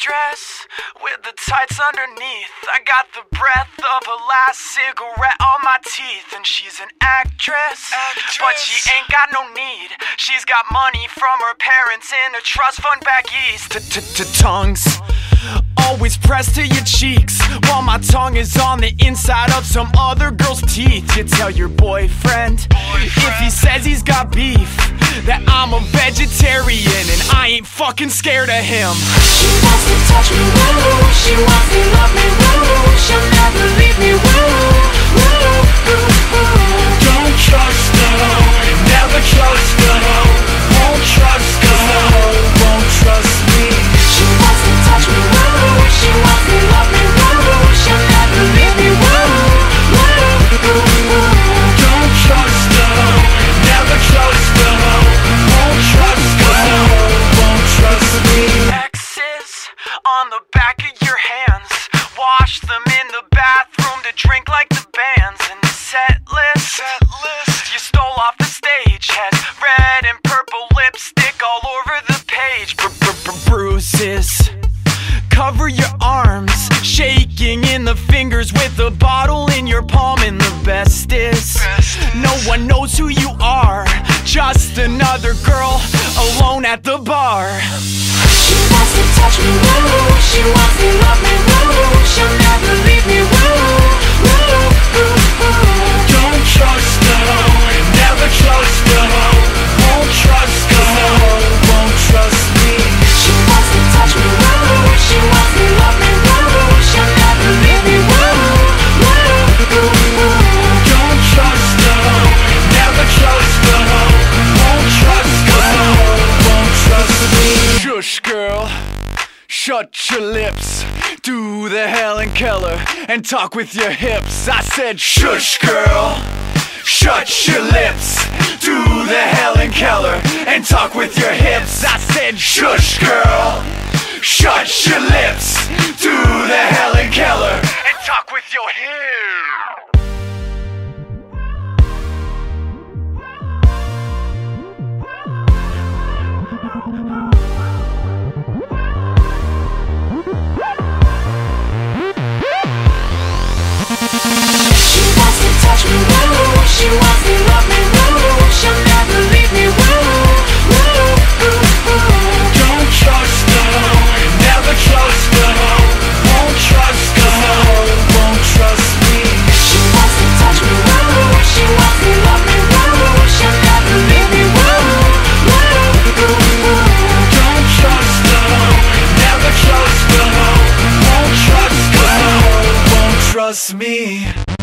dress with the tights underneath. I got the breath of her last cigarette on my teeth. And she's an actress, but she ain't got no need. She's got money from her parents in a trust fund back east. T-t-t-tongues. always pressed to your cheeks while my tongue is on the inside of some other girl's teeth. You tell your boyfriend, if he says he's got beef that I'm a vegetarian and I ain't fucking scared of him. She wants to touch me, woo. She wants to love me, woo. She'll never leave me, woo. On the back of your hands. Wash them in the bathroom to drink like the bands. And the set list, you stole off the stage has red and purple lipstick all over the page. Bruises cover your arms, shaking in the fingers with a bottle in your palm. And the best is, no one knows who you are, just another girl alone at the bar. She wants to touch me, Shut your lips, do the Helen Keller, and talk with your hips. I said, Shush, girl. Shut your lips, do the Helen Keller, and talk with your hips. I said, Shush, girl. Shut your lips, do the Helen Keller, and talk with me.